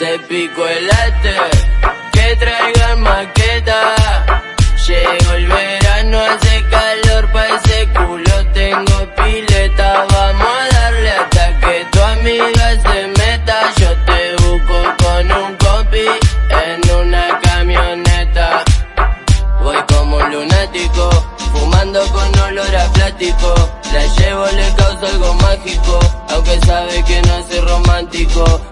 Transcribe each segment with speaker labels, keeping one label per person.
Speaker 1: Se picó el late, que traigan maqueta. Llegó el verano, hace calor pa' ese culo, tengo pileta. Vamos a darle hasta que tu amiga se meta. Yo te busco con un copy en una camioneta. Voy como un lunático, fumando con olor a plástico. La llevo, le causa algo mágico, aunque sabe que no soy romántico.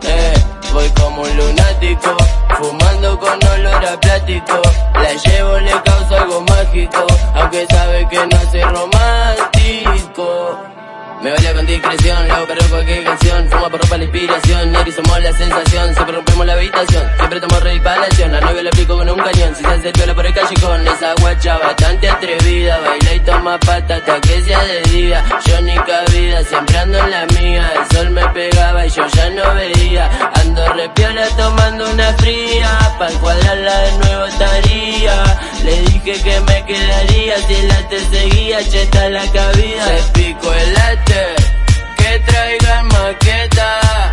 Speaker 1: Con olor a plástico. La llevo, le causa algo mágico, aunque sabe que no soy romántico. Me baila con discreción, la hago perro cualquier canción. Fuma por ropa la inspiración, Neri somos la sensación. Siempre rompemos la habitación, siempre tomo reparación A novio le pico con un cañón, si se hace piola por el callejón Esa guacha bastante atrevida, baila y toma patata que sea de Yo ni cabida, siempre ando en la mía. El sol me pegaba y yo ya no veía. Ando repiola tomando una fría Dije que me quedaría si el te seguía Cheta la cabida, se pico el late que traiga maqueta.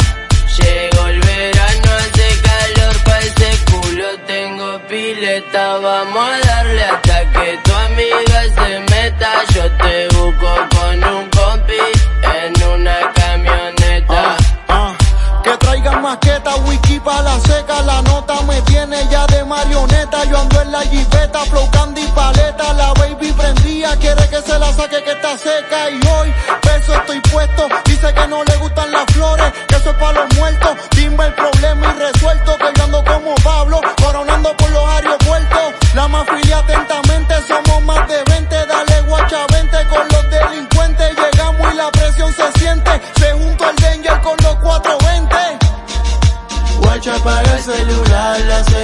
Speaker 1: Llegó el verano, hace calor pa' ese culo, tengo pileta. Vamos a darle hasta que tu amiga se meta. Yo te busco con un
Speaker 2: la seca, la nota me tiene ya de marioneta. Yo ando en la jipeta, flow candy paleta, la baby prendía, quiere que se la saque que está seca y hoy estoy puesto. Dice que no le gustan las flores, que eso es para los muertos. Dime el problema y resuelto,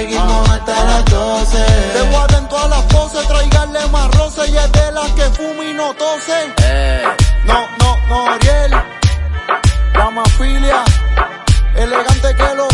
Speaker 1: seguimos hasta las 12.
Speaker 2: Te guarden todas las poses, traiganle más roce y es de las que fuma y no tose.
Speaker 1: Eh.
Speaker 2: No, no, no, Ariel. La mafilia. Elegante que lo